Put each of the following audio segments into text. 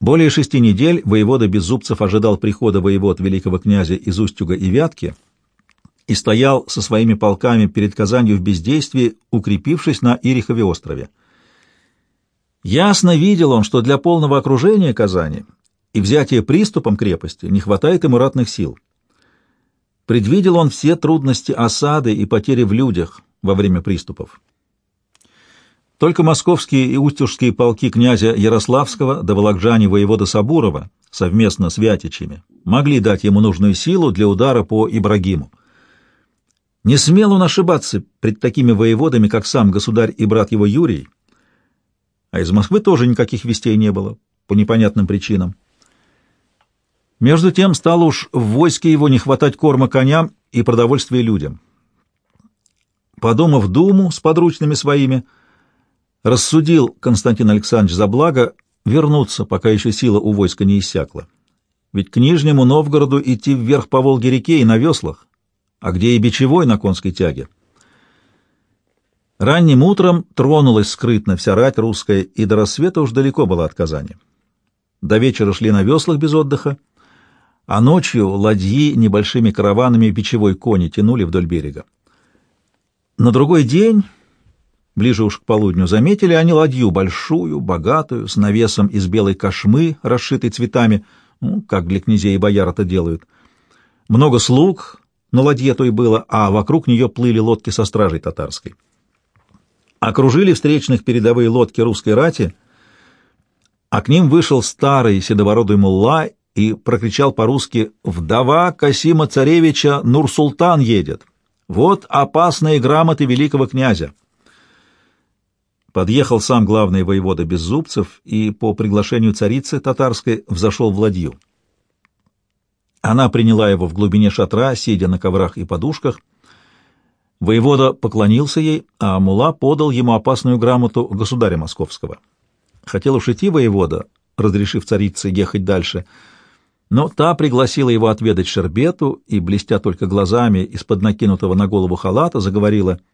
Более шести недель воевода Беззубцев ожидал прихода воевод великого князя из Устюга и Вятки и стоял со своими полками перед Казанью в бездействии, укрепившись на Ирихове острове. Ясно видел он, что для полного окружения Казани и взятия приступом крепости не хватает ему ратных сил. Предвидел он все трудности осады и потери в людях во время приступов. Только московские и устюжские полки князя Ярославского да волокжане воевода Сабурова совместно с Вятичами могли дать ему нужную силу для удара по Ибрагиму. Не смел он ошибаться пред такими воеводами, как сам государь и брат его Юрий, а из Москвы тоже никаких вестей не было, по непонятным причинам. Между тем стало уж в войске его не хватать корма коням и продовольствия людям. Подумав думу с подручными своими, — рассудил Константин Александрович за благо вернуться, пока еще сила у войска не иссякла. Ведь к Нижнему Новгороду идти вверх по Волге-реке и на веслах, а где и бичевой на конской тяге. Ранним утром тронулась скрытно вся рать русская, и до рассвета уж далеко была от Казани. До вечера шли на веслах без отдыха, а ночью ладьи небольшими караванами бичевой кони тянули вдоль берега. На другой день Ближе уж к полудню заметили они ладью большую, богатую, с навесом из белой кошмы, расшитой цветами, ну, как для князей и бояр это делают. Много слуг на ладье той было, а вокруг нее плыли лодки со стражей татарской. Окружили встречных передовые лодки русской рати, а к ним вышел старый седобородый мулла и прокричал по-русски «Вдова Касима Царевича Нур-Султан едет! Вот опасные грамоты великого князя!» Подъехал сам главный воевода Беззубцев и по приглашению царицы татарской взошел в ладью. Она приняла его в глубине шатра, сидя на коврах и подушках. Воевода поклонился ей, а Мула подал ему опасную грамоту государя московского. Хотел уж идти воевода, разрешив царице ехать дальше, но та пригласила его отведать шербету и, блестя только глазами из-под накинутого на голову халата, заговорила —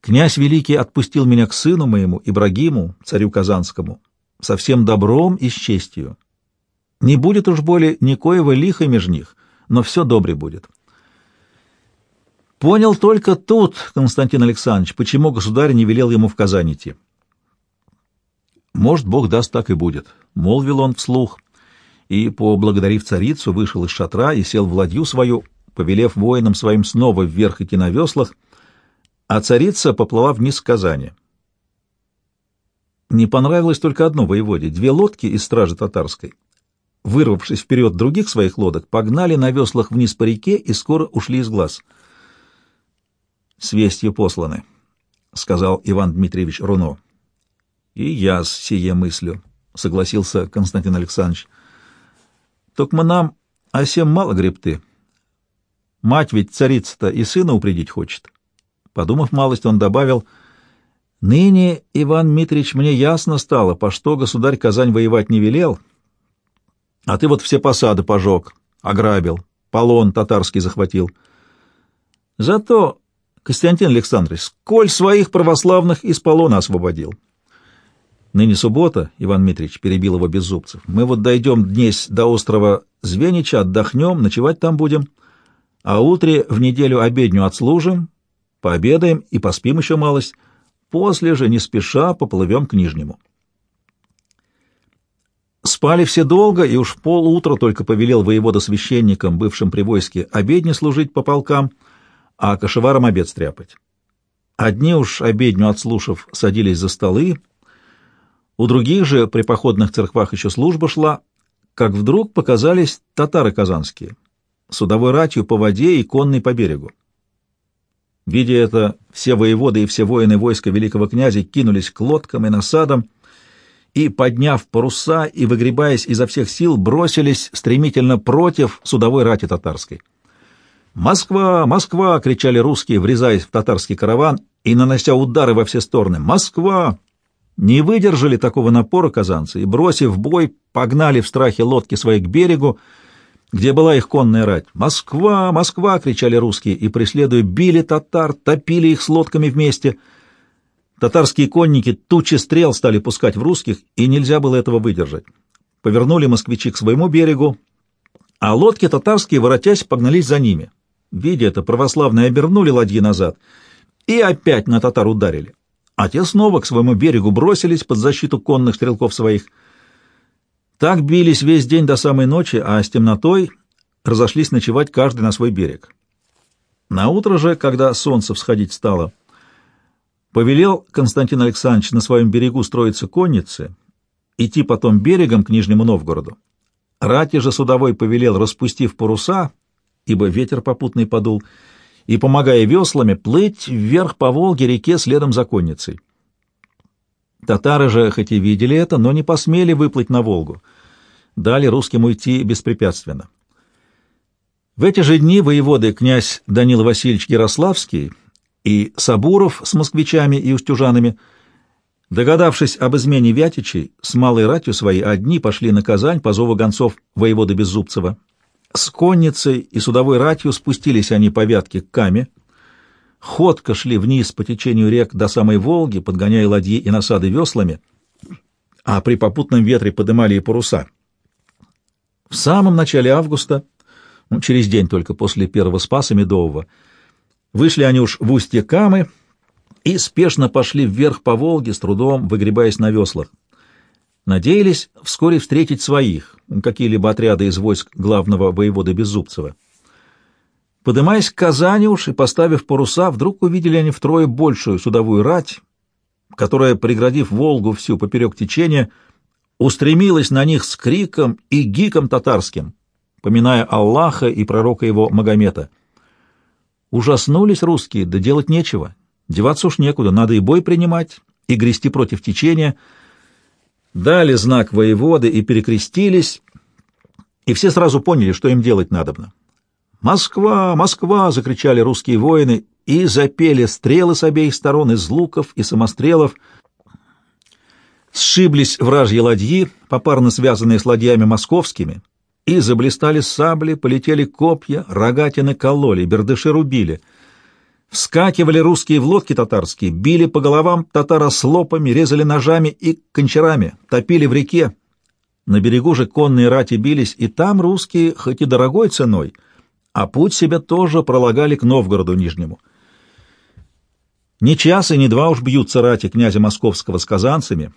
Князь Великий отпустил меня к сыну моему, Ибрагиму, царю Казанскому, со всем добром и с честью. Не будет уж более никоего лиха меж них, но все добре будет. Понял только тут, Константин Александрович, почему государь не велел ему в Казань идти. Может, Бог даст, так и будет, — молвил он вслух, и, поблагодарив царицу, вышел из шатра и сел в ладью свою, повелев воинам своим снова вверх идти на веслах — а царица поплыла вниз к Казани. Не понравилось только одно воеводе. Две лодки из стражи татарской, вырвавшись вперед других своих лодок, погнали на веслах вниз по реке и скоро ушли из глаз. «С вестью посланы», — сказал Иван Дмитриевич Руно. «И я с сие мыслю», — согласился Константин Александрович. «Только нам осем мало гребты. Мать ведь царица-то и сына упредить хочет». Подумав малость, он добавил, «Ныне, Иван Митрич, мне ясно стало, по что государь Казань воевать не велел, а ты вот все посады пожег, ограбил, полон татарский захватил. Зато, Константин Александрович, сколь своих православных из полона освободил». Ныне суббота, Иван Митрич перебил его беззубцев. Мы вот дойдем днесь до острова Звенича, отдохнем, ночевать там будем, а утре в неделю обедню отслужим, Пообедаем и поспим еще малость. После же, не спеша, поплывем к Нижнему. Спали все долго, и уж полутра только повелел воевода священникам, бывшим при войске, обедни служить по полкам, а кошеварам обед стряпать. Одни уж обедню отслушав садились за столы, у других же при походных церквах еще служба шла, как вдруг показались татары казанские, судовой ратью по воде и конной по берегу. Видя это, все воеводы и все воины войска великого князя кинулись к лодкам и насадам, и, подняв паруса и выгребаясь изо всех сил, бросились стремительно против судовой рати татарской. «Москва! Москва!» — кричали русские, врезаясь в татарский караван и нанося удары во все стороны. «Москва!» Не выдержали такого напора казанцы и, бросив бой, погнали в страхе лодки свои к берегу, где была их конная рать. «Москва! Москва!» — кричали русские, и, преследуя, били татар, топили их с лодками вместе. Татарские конники тучи стрел стали пускать в русских, и нельзя было этого выдержать. повернули москвичи к своему берегу, а лодки татарские, воротясь, погнались за ними. Видя это, православные обернули ладьи назад и опять на татар ударили. А те снова к своему берегу бросились под защиту конных стрелков своих. Так бились весь день до самой ночи, а с темнотой разошлись ночевать каждый на свой берег. На утро же, когда солнце всходить стало, повелел Константин Александрович на своем берегу строиться конницы, идти потом берегом к Нижнему Новгороду. Рати же судовой повелел, распустив паруса, ибо ветер попутный подул, и, помогая веслами, плыть вверх по Волге реке следом за конницей. Татары же хоть и видели это, но не посмели выплыть на Волгу. Дали русским уйти беспрепятственно. В эти же дни воеводы князь Данил Васильевич Ярославский и Сабуров с москвичами и устюжанами, догадавшись об измене Вятичей, с малой ратью своей одни пошли на Казань по зову гонцов воеводы Беззубцева. С конницей и судовой ратью спустились они по Вятке к Каме, ходко шли вниз по течению рек до самой Волги, подгоняя ладьи и насады веслами, а при попутном ветре подымали и паруса. В самом начале августа ну, через день только после первого спаса Медового. Вышли они уж в устье Камы и спешно пошли вверх по Волге, с трудом выгребаясь на веслах. Надеялись вскоре встретить своих, какие-либо отряды из войск главного воевода Беззубцева. Подымаясь к Казани уж и поставив паруса, вдруг увидели они втрое большую судовую рать, которая, преградив Волгу всю поперек течения, устремилась на них с криком и гиком татарским поминая Аллаха и пророка его Магомета. Ужаснулись русские, да делать нечего. Деваться уж некуда, надо и бой принимать, и грести против течения. Дали знак воеводы и перекрестились, и все сразу поняли, что им делать надобно. «Москва! Москва!» — закричали русские воины и запели стрелы с обеих сторон из луков и самострелов. Сшиблись вражьи ладьи, попарно связанные с ладьями московскими, и заблистали сабли, полетели копья, рогатины кололи, бердыши рубили. Вскакивали русские в лодки татарские, били по головам татара слопами, резали ножами и кончарами, топили в реке. На берегу же конные рати бились, и там русские, хоть и дорогой ценой, а путь себе тоже пролагали к Новгороду Нижнему. Ни час и ни два уж бьются рати князя Московского с казанцами,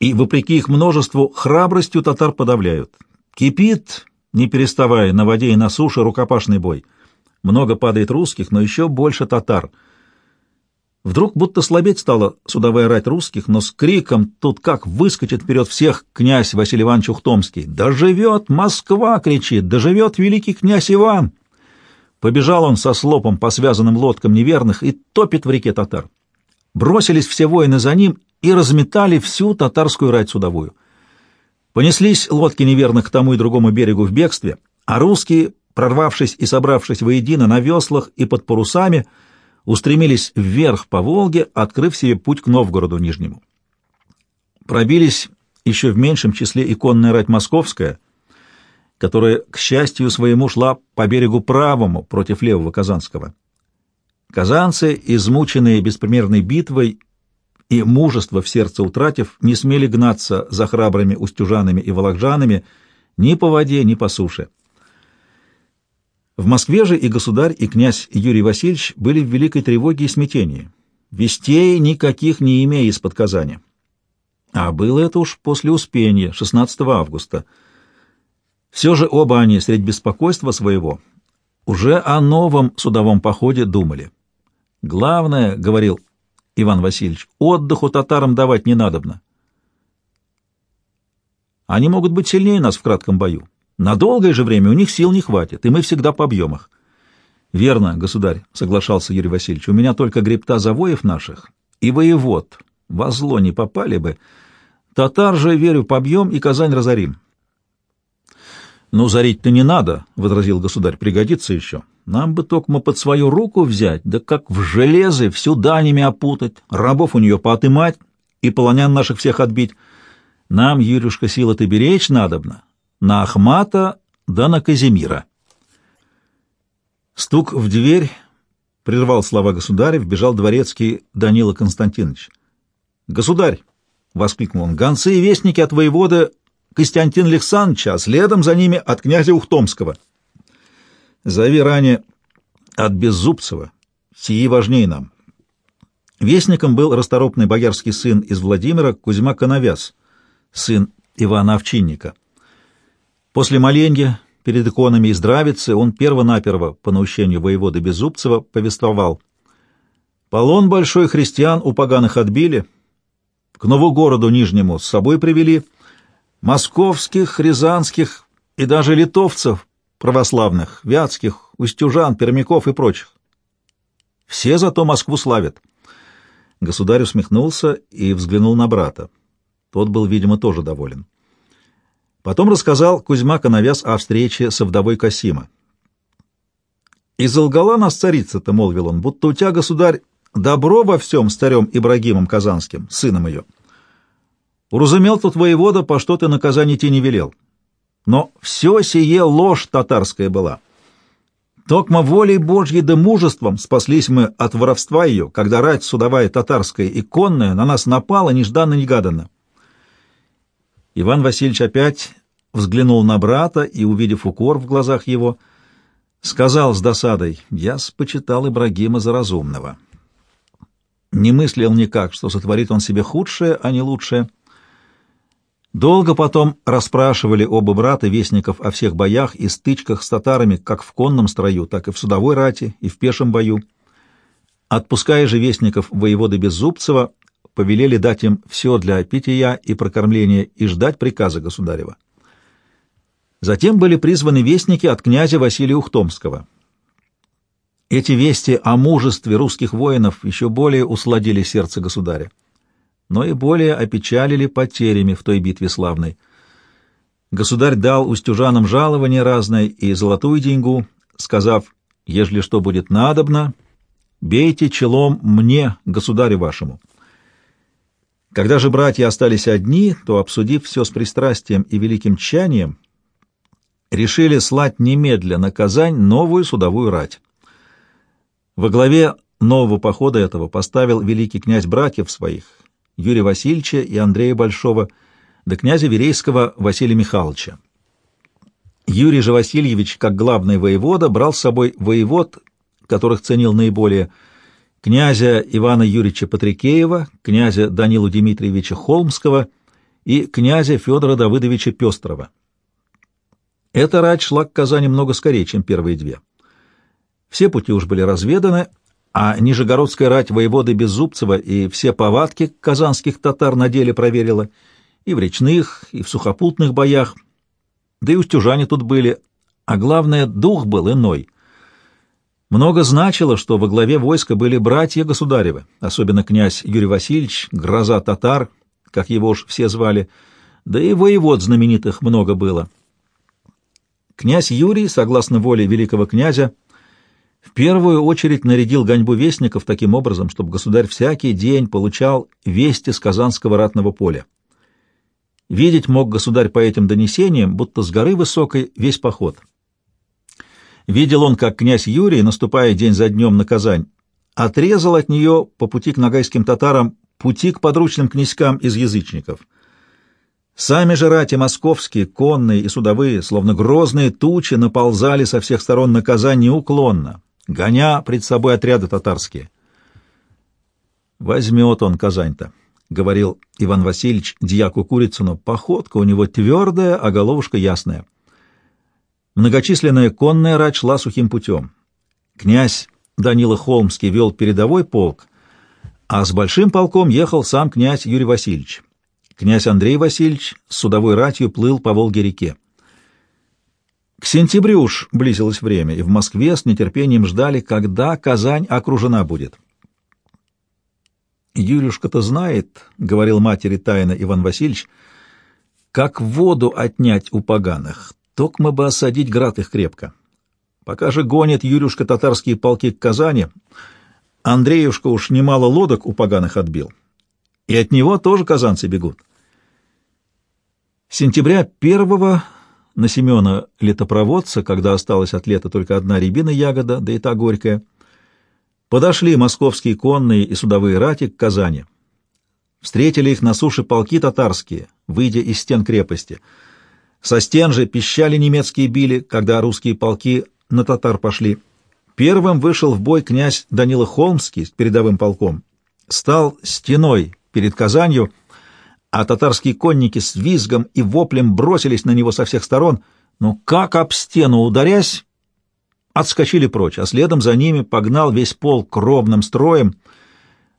и, вопреки их множеству, храбростью татар подавляют. Кипит, не переставая, на воде и на суше рукопашный бой. Много падает русских, но еще больше татар. Вдруг будто слабеть стала судовая рать русских, но с криком тут как выскочит вперед всех князь Василий Иванович Ухтомский. «Да живет Москва!» — кричит. «Да живет великий князь Иван!» Побежал он со слопом по связанным лодкам неверных и топит в реке татар. Бросились все воины за ним и разметали всю татарскую рать судовую. Понеслись лодки неверных к тому и другому берегу в бегстве, а русские, прорвавшись и собравшись воедино на веслах и под парусами, устремились вверх по Волге, открыв себе путь к Новгороду Нижнему. Пробились еще в меньшем числе иконная рать московская, которая, к счастью своему, шла по берегу правому против левого Казанского. Казанцы, измученные беспримерной битвой и мужество в сердце утратив, не смели гнаться за храбрыми устюжанами и волокжанами ни по воде, ни по суше. В Москве же и государь, и князь Юрий Васильевич были в великой тревоге и смятении. Вестей никаких не имея из-под Казани. А было это уж после Успения, 16 августа. Все же оба они, средь беспокойства своего, уже о новом судовом походе думали. «Главное, — говорил Иван Васильевич, отдыху татарам давать не надобно. Они могут быть сильнее нас в кратком бою. На долгое же время у них сил не хватит, и мы всегда побьем их. Верно, государь, соглашался Юрий Васильевич, у меня только гребта завоев наших и воевод. Во зло не попали бы. Татар же, верю, побьем и Казань разорим. «Ну, зарить-то не надо», — возразил государь, — «пригодится еще. Нам бы только под свою руку взять, да как в железы всю данями опутать, рабов у нее поотымать и полонян наших всех отбить. Нам, Юрюшка, сила-то беречь надобно, на Ахмата да на Казимира». Стук в дверь прервал слова государя, вбежал дворецкий Данила Константинович. «Государь!» — воскликнул он. «Гонцы и вестники от воевода Костянтин Александровича, а следом за ними от князя Ухтомского. Зови ранее от Беззубцева, сии важнее нам. Вестником был расторопный боярский сын из Владимира Кузьма Коновяз, сын Ивана Овчинника. После моленья перед иконами и здравицы он перво-наперво, по наущению воевода Беззубцева, повествовал. «Полон большой христиан у поганых отбили, к Новогороду Нижнему с собой привели, московских, рязанских и даже литовцев православных, вятских, устюжан, пермяков и прочих. Все зато Москву славят». Государь усмехнулся и взглянул на брата. Тот был, видимо, тоже доволен. Потом рассказал Кузьма Коновяз о встрече со вдовой Касима. «И залгала нас царица-то», — молвил он, — «будто у тебя, государь, добро во всем старем Ибрагимом Казанским, сыном ее. Уразумел тут воевода, по что ты наказание идти не велел. Но все сие ложь татарская была». Токмо волей Божьей да мужеством спаслись мы от воровства ее, когда рать судовая татарская и конная на нас напала нежданно-негаданно. Иван Васильевич опять взглянул на брата и, увидев укор в глазах его, сказал с досадой, «Я спочитал Ибрагима за разумного». Не мыслил никак, что сотворит он себе худшее, а не лучшее — Долго потом расспрашивали оба брата вестников о всех боях и стычках с татарами как в конном строю, так и в судовой рати и в пешем бою. Отпуская же вестников воеводы Беззубцева, повелели дать им все для питья и прокормления и ждать приказа государева. Затем были призваны вестники от князя Василия Ухтомского. Эти вести о мужестве русских воинов еще более усладили сердце государя но и более опечалили потерями в той битве славной. Государь дал устюжанам жалование разное и золотую деньгу, сказав, «Ежели что будет надобно, бейте челом мне, государю вашему». Когда же братья остались одни, то, обсудив все с пристрастием и великим тщанием, решили слать немедля на Казань новую судовую рать. Во главе нового похода этого поставил великий князь братьев своих, Юрия Васильевича и Андрея Большого, до князя Верейского Василия Михайловича. Юрий же Васильевич, как главный воевода, брал с собой воевод, которых ценил наиболее, князя Ивана Юрьевича Патрикеева, князя Данилу Дмитриевича Холмского и князя Федора Давыдовича Пестрова. Эта рать шла к Казани много скорее, чем первые две. Все пути уж были разведаны, а Нижегородская рать воеводы Беззубцева и все повадки казанских татар на деле проверила и в речных, и в сухопутных боях, да и устюжане тут были, а главное, дух был иной. Много значило, что во главе войска были братья государевы, особенно князь Юрий Васильевич, гроза татар, как его уж все звали, да и воевод знаменитых много было. Князь Юрий, согласно воле великого князя, в первую очередь нарядил гоньбу вестников таким образом, чтобы государь всякий день получал вести с Казанского ратного поля. Видеть мог государь по этим донесениям, будто с горы высокой весь поход. Видел он, как князь Юрий, наступая день за днем на Казань, отрезал от нее по пути к нагайским татарам пути к подручным князькам из язычников. Сами же рати московские, конные и судовые, словно грозные тучи, наползали со всех сторон на Казань неуклонно, гоня пред собой отряды татарские. «Возьмет он Казань-то», — говорил Иван Васильевич дьяку Курицыну, — «походка у него твердая, а головушка ясная». Многочисленная конная рать шла сухим путем. Князь Данила Холмский вел передовой полк, а с большим полком ехал сам князь Юрий Васильевич. Князь Андрей Васильевич с судовой ратью плыл по Волге-реке. К сентябрю уж близилось время, и в Москве с нетерпением ждали, когда Казань окружена будет. «Юлюшка-то знает, — говорил матери тайно Иван Васильевич, — как воду отнять у поганых, ток мы бы осадить град их крепко. Пока же гонит Юрюшка татарские полки к Казани, Андреюшка уж немало лодок у поганых отбил, и от него тоже казанцы бегут. Сентября первого на Семена летопроводца, когда осталась от лета только одна рябина ягода, да и та горькая, подошли московские конные и судовые рати к Казани. Встретили их на суше полки татарские, выйдя из стен крепости. Со стен же пищали немецкие били, когда русские полки на татар пошли. Первым вышел в бой князь Данила Холмский с передовым полком. Стал стеной перед Казанью, а татарские конники с визгом и воплем бросились на него со всех сторон, но как об стену ударясь, отскочили прочь, а следом за ними погнал весь полк ровным строем,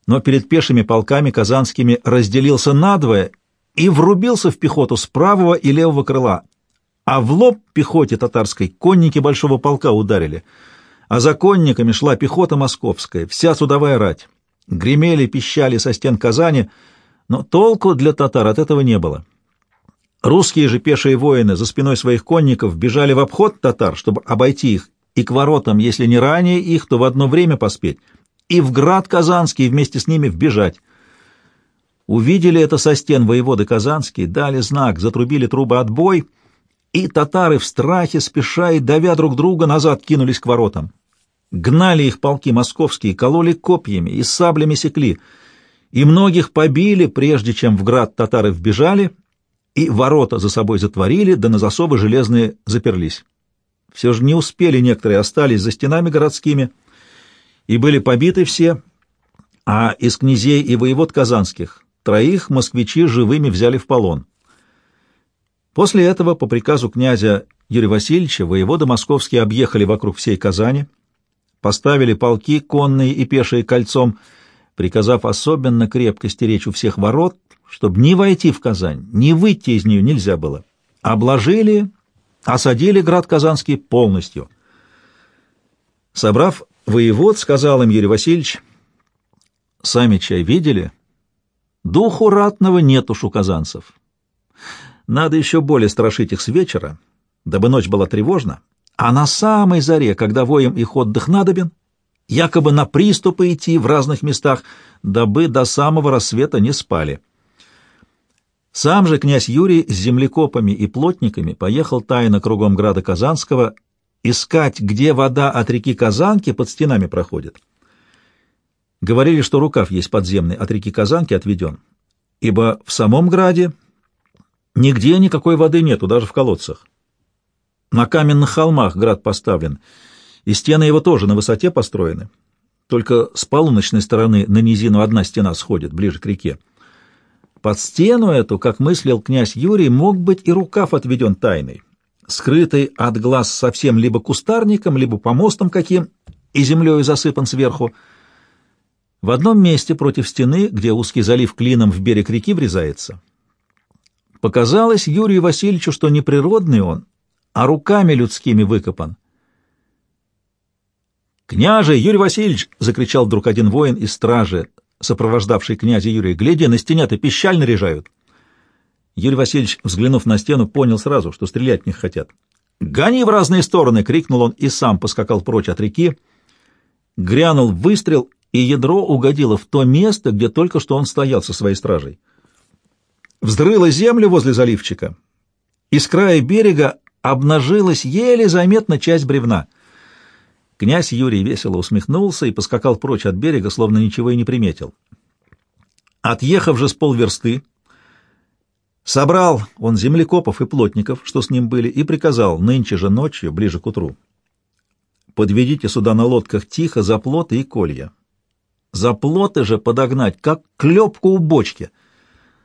но перед пешими полками казанскими разделился надвое и врубился в пехоту с правого и левого крыла, а в лоб пехоте татарской конники большого полка ударили, а за конниками шла пехота московская, вся судовая рать. Гремели, пищали со стен Казани, но толку для татар от этого не было. Русские же пешие воины за спиной своих конников бежали в обход татар, чтобы обойти их и к воротам, если не ранее их, то в одно время поспеть, и в град Казанский вместе с ними вбежать. Увидели это со стен воеводы Казанские, дали знак, затрубили трубы отбой, и татары в страхе, спеша и давя друг друга, назад кинулись к воротам. Гнали их полки московские, кололи копьями и саблями секли, и многих побили, прежде чем в град татары вбежали, и ворота за собой затворили, да на засовы железные заперлись. Все же не успели некоторые, остались за стенами городскими, и были побиты все, а из князей и воевод казанских троих москвичи живыми взяли в полон. После этого, по приказу князя Юрия Васильевича, воеводы московские объехали вокруг всей Казани, поставили полки конные и пешие кольцом, приказав особенно крепко стеречь у всех ворот, чтобы ни войти в Казань, ни выйти из нее нельзя было. Обложили осадили град Казанский полностью. Собрав воевод, сказал им Юрий Васильевич, «Сами чай видели? Духу ратного нет уж у казанцев. Надо еще более страшить их с вечера, дабы ночь была тревожна, а на самой заре, когда воем их отдых надобен, якобы на приступы идти в разных местах, дабы до самого рассвета не спали». Сам же князь Юрий с землекопами и плотниками поехал тайно кругом града Казанского искать, где вода от реки Казанки под стенами проходит. Говорили, что рукав есть подземный, от реки Казанки отведен, ибо в самом граде нигде никакой воды нету, даже в колодцах. На каменных холмах град поставлен, и стены его тоже на высоте построены, только с полуночной стороны на низину одна стена сходит, ближе к реке. Под стену эту, как мыслил князь Юрий, мог быть и рукав отведен тайный, скрытый от глаз совсем либо кустарником, либо помостом каким, и землею засыпан сверху. В одном месте против стены, где узкий залив клином в берег реки врезается, показалось Юрию Васильевичу, что не природный он, а руками людскими выкопан. «Княже, Юрий Васильевич!» — закричал вдруг один воин из стражи, сопровождавший князя Юрия, гляди, на стене-то пищаль наряжают. Юрий Васильевич, взглянув на стену, понял сразу, что стрелять не хотят. «Гони в разные стороны!» — крикнул он и сам поскакал прочь от реки. Грянул выстрел, и ядро угодило в то место, где только что он стоял со своей стражей. Взрыло землю возле заливчика, и с края берега обнажилась еле заметно часть бревна — Князь Юрий весело усмехнулся и поскакал прочь от берега, словно ничего и не приметил. Отъехав же с полверсты, собрал он землекопов и плотников, что с ним были, и приказал нынче же ночью, ближе к утру, подведите сюда на лодках тихо за плоты и колья. За плоты же подогнать, как клепку у бочки,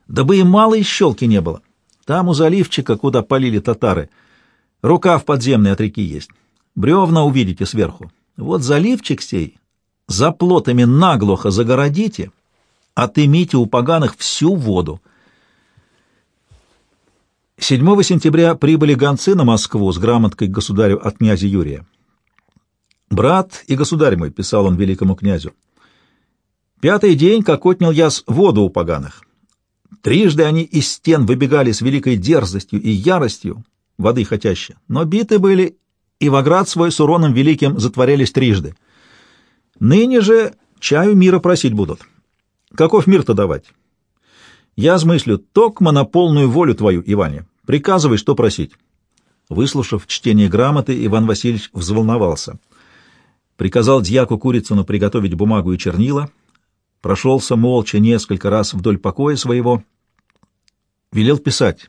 дабы и малой щелки не было. Там у заливчика, куда полили татары, рукав подземный от реки есть. Бревна увидите сверху. Вот заливчик сей за плотами наглухо загородите, отымите у поганых всю воду. 7 сентября прибыли гонцы на Москву с грамоткой к государю от князя Юрия. «Брат и государь мой», — писал он великому князю, — «пятый день, как отнял я с воду у поганых. Трижды они из стен выбегали с великой дерзостью и яростью, воды хотяще, но биты были и в оград свой с уроном великим затворялись трижды. Ныне же чаю мира просить будут. Каков мир-то давать? Я смыслю токмо на полную волю твою, Иване. Приказывай, что просить. Выслушав чтение грамоты, Иван Васильевич взволновался. Приказал дьяку Курицыну приготовить бумагу и чернила, прошелся молча несколько раз вдоль покоя своего, велел писать,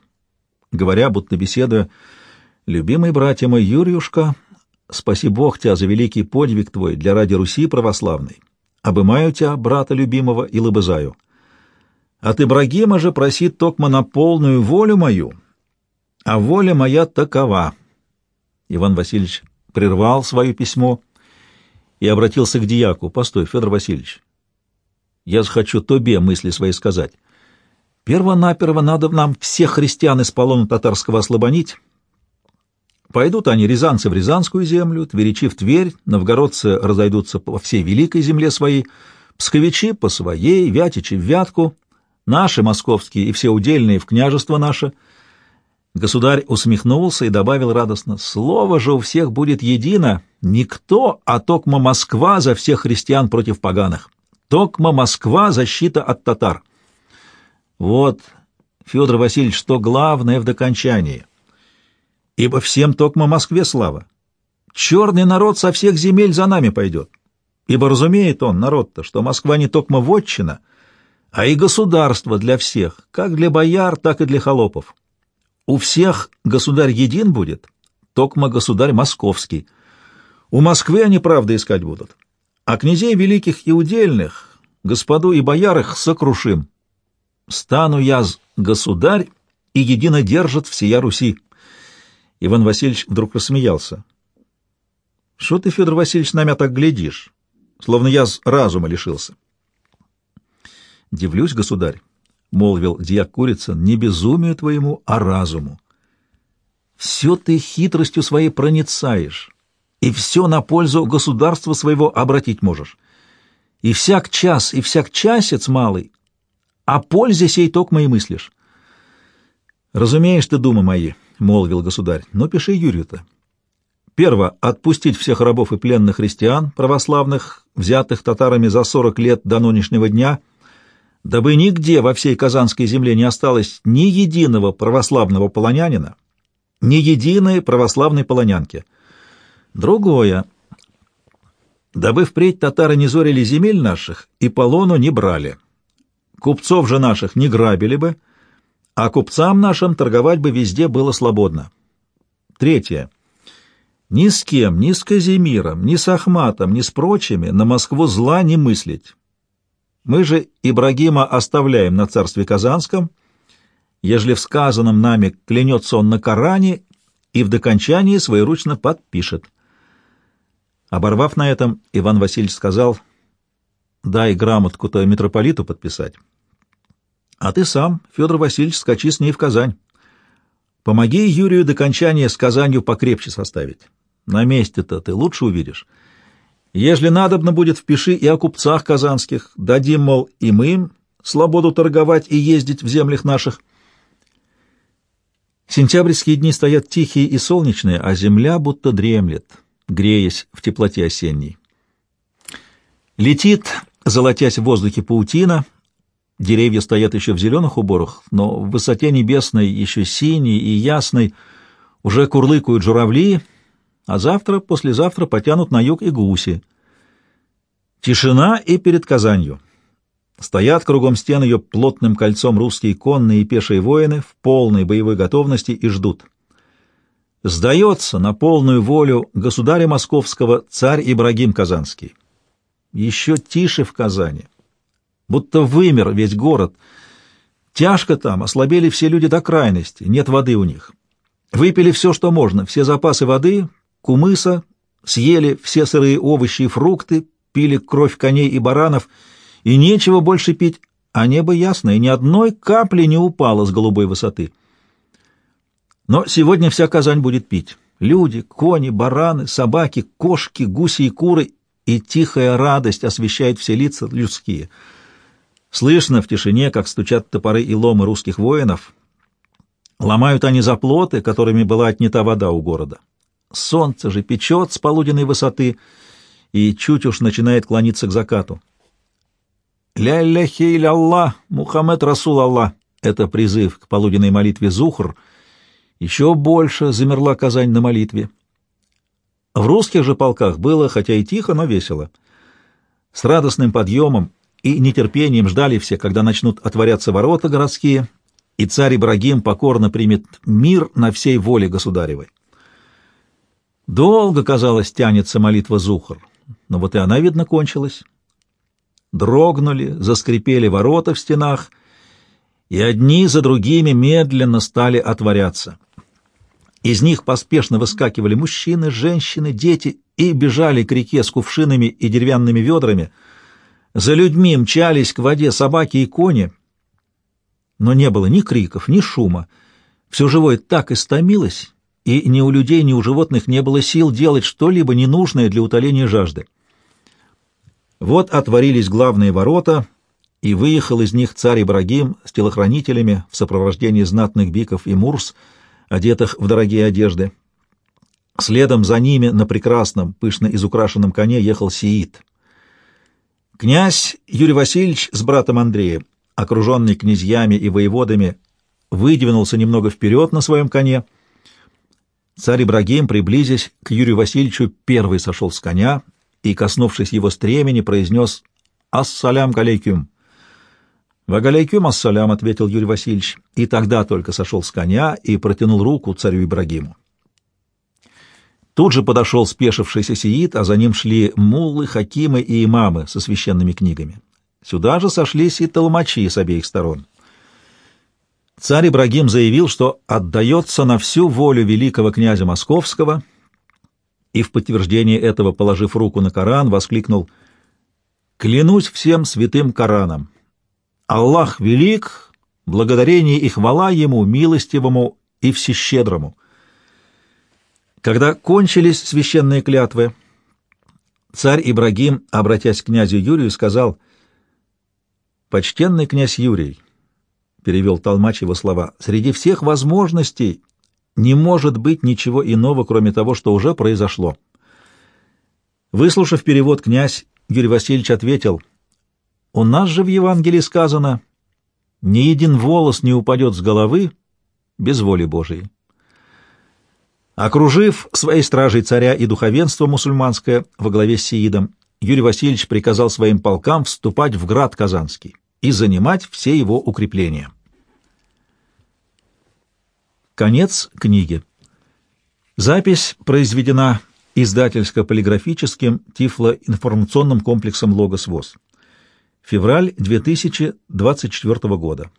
говоря, будто беседуя, «Любимый братья мой Юрьюшка, спаси Бог тебя за великий подвиг твой для ради Руси православной. Обымаю тебя, брата любимого, и лобызаю. От Ибрагима же проси токмо на полную волю мою, а воля моя такова». Иван Васильевич прервал свое письмо и обратился к дьяку. «Постой, Федор Васильевич, я захочу тебе мысли свои сказать. Перво-наперво надо нам всех христиан из полона татарского ослабонить. Пойдут они, рязанцы, в Рязанскую землю, тверичи в Тверь, новгородцы разойдутся по всей великой земле своей, псковичи по своей, вятичи в Вятку, наши московские и все удельные в княжество наше. Государь усмехнулся и добавил радостно, «Слово же у всех будет едино, никто, а токма Москва за всех христиан против поганых. Токма Москва — защита от татар». Вот, Федор Васильевич, что главное в докончании. Ибо всем токмо Москве слава. Черный народ со всех земель за нами пойдет. Ибо разумеет он, народ-то, что Москва не токмо вотчина, а и государство для всех, как для бояр, так и для холопов. У всех государь един будет, токмо государь московский. У Москвы они правда искать будут, а князей великих и удельных, господу и боярых сокрушим, стану я государь, и едино держит всея Руси. Иван Васильевич вдруг рассмеялся. — Что ты, Федор Васильевич, на меня так глядишь, словно я разума лишился? — Дивлюсь, государь, — молвил дьяк Курицын, — не безумию твоему, а разуму. Все ты хитростью своей проницаешь, и все на пользу государства своего обратить можешь. И всяк час, и всяк часец малый о пользе сей ток мои мыслишь. Разумеешь ты, думы мои, — молвил государь, — но пиши Юрию-то. Перво, отпустить всех рабов и пленных христиан, православных, взятых татарами за сорок лет до нынешнего дня, дабы нигде во всей Казанской земле не осталось ни единого православного полонянина, ни единой православной полонянки. Другое, дабы впредь татары не зорили земель наших и полону не брали. Купцов же наших не грабили бы, а купцам нашим торговать бы везде было свободно. Третье. Ни с кем, ни с Казимиром, ни с Ахматом, ни с прочими на Москву зла не мыслить. Мы же Ибрагима оставляем на царстве Казанском, ежели в сказанном нами клянется он на Коране и в докончании своеручно подпишет. Оборвав на этом, Иван Васильевич сказал, «Дай грамотку-то митрополиту подписать». А ты сам, Федор Васильевич, скачи с ней в Казань. Помоги Юрию до кончания с Казанью покрепче составить. На месте-то ты лучше увидишь. Ежели надобно будет, впиши и о купцах казанских. Дадим, мол, и мы им свободу торговать и ездить в землях наших. Сентябрьские дни стоят тихие и солнечные, а земля будто дремлет, греясь в теплоте осенней. Летит, золотясь в воздухе паутина — Деревья стоят еще в зеленых уборах, но в высоте небесной, еще синей и ясной, уже курлыкают журавли, а завтра, послезавтра потянут на юг и гуси. Тишина и перед Казанью. Стоят кругом стен ее плотным кольцом русские конные и пешие воины в полной боевой готовности и ждут. Сдается на полную волю государя московского царь Ибрагим Казанский. Еще тише в Казани будто вымер весь город. Тяжко там, ослабели все люди до крайности, нет воды у них. Выпили все, что можно, все запасы воды, кумыса, съели все сырые овощи и фрукты, пили кровь коней и баранов, и нечего больше пить, а небо ясное, ни одной капли не упало с голубой высоты. Но сегодня вся Казань будет пить. Люди, кони, бараны, собаки, кошки, гуси и куры, и тихая радость освещает все лица людские — Слышно в тишине, как стучат топоры и ломы русских воинов. Ломают они заплоты, которыми была отнята вода у города. Солнце же печет с полуденной высоты и чуть уж начинает клониться к закату. «Ля-ля-хей Аллах, Мухаммед Расул Аллах» — это призыв к полуденной молитве Зухр. Еще больше замерла Казань на молитве. В русских же полках было, хотя и тихо, но весело. С радостным подъемом и нетерпением ждали все, когда начнут отворяться ворота городские, и царь Ибрагим покорно примет мир на всей воле государевой. Долго, казалось, тянется молитва Зухар, но вот и она, видно, кончилась. Дрогнули, заскрипели ворота в стенах, и одни за другими медленно стали отворяться. Из них поспешно выскакивали мужчины, женщины, дети и бежали к реке с кувшинами и деревянными ведрами. За людьми мчались к воде собаки и кони, но не было ни криков, ни шума. Все живое так истомилось, и ни у людей, ни у животных не было сил делать что-либо ненужное для утоления жажды. Вот отворились главные ворота, и выехал из них царь Ибрагим с телохранителями в сопровождении знатных биков и мурс, одетых в дорогие одежды. Следом за ними на прекрасном, пышно изукрашенном коне ехал Сиит. Князь Юрий Васильевич с братом Андреем, окруженный князьями и воеводами, выдвинулся немного вперед на своем коне. Царь Ибрагим, приблизясь к Юрию Васильевичу, первый сошел с коня и, коснувшись его стремени, произнес «Ассалям алейкум». «Вагалейкюм ассалям», — ответил Юрий Васильевич, и тогда только сошел с коня и протянул руку царю Ибрагиму. Тут же подошел спешившийся сиит, а за ним шли муллы, хакимы и имамы со священными книгами. Сюда же сошлись и толмачи с обеих сторон. Царь Ибрагим заявил, что отдается на всю волю великого князя Московского, и в подтверждение этого, положив руку на Коран, воскликнул «Клянусь всем святым Кораном! Аллах велик, благодарение и хвала Ему, милостивому и всещедрому. Когда кончились священные клятвы, царь Ибрагим, обратясь к князю Юрию, сказал, «Почтенный князь Юрий», — перевел Толмач его слова, — «среди всех возможностей не может быть ничего иного, кроме того, что уже произошло». Выслушав перевод, князь Юрий Васильевич ответил — у нас же в Евангелии сказано, ни один волос не упадет с головы без воли Божией. Окружив своей стражей царя и духовенство мусульманское во главе с Сиидом, Юрий Васильевич приказал своим полкам вступать в град Казанский и занимать все его укрепления. Конец книги. Запись произведена издательско-полиграфическим тифлоинформационным комплексом «Логос ВОЗ». Февраль 2024 года.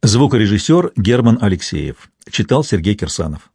Звукорежиссер Герман Алексеев. Читал Сергей Кирсанов.